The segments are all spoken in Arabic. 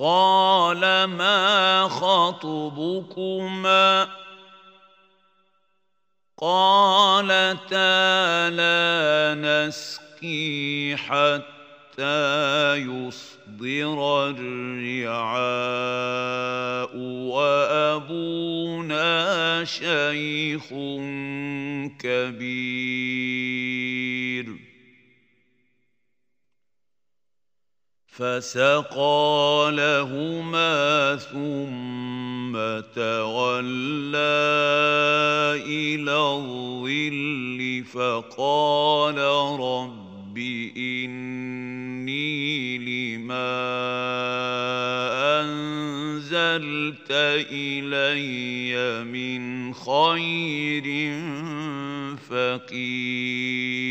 قال ما خطبكما قالتا لا نسقي حتى يصدر الرعاء وابونا شيخ كبير فسقى لهما ثم تولى إلى الظل فقال رب إني لما أنزلت إلي من خير فقير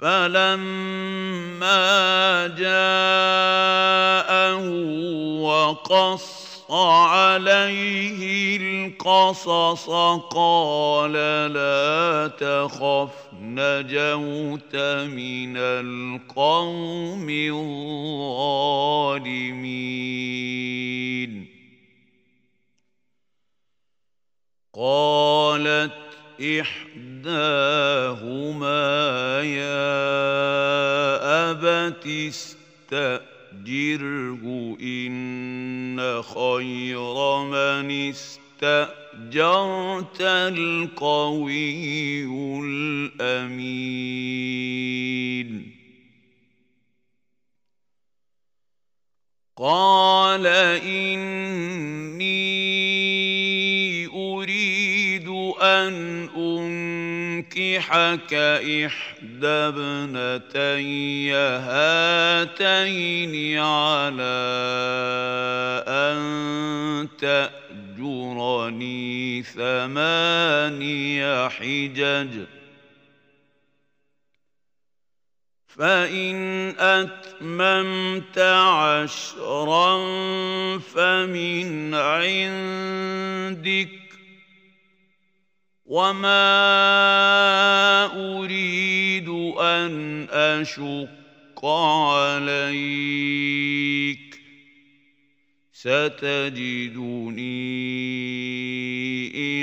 فلما جاءه وقص عليه القصص قال لا تخف نجوت من القوم الظالمين. قالت إحداهما يا أبت استأجره إن خير من استأجرت القوي الأمين. قال إني أنكحك إحدى ابنتي هاتين على أن تأجرني ثماني حجج. فإن أتممت عشرا فمن عندك. وما أريد أن أشق عليك. ستجدني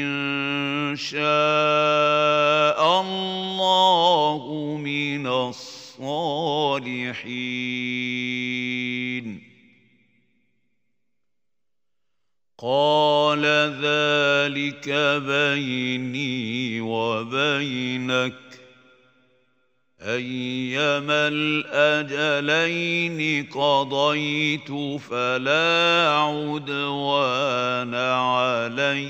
إن شاء الله من الصالحين. قال ذلك بيني وبينك. أيما الأجلين قضيت فلا عدوان علي.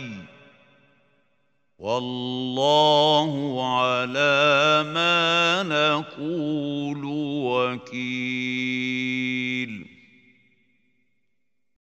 والله على ما نقول وكيل.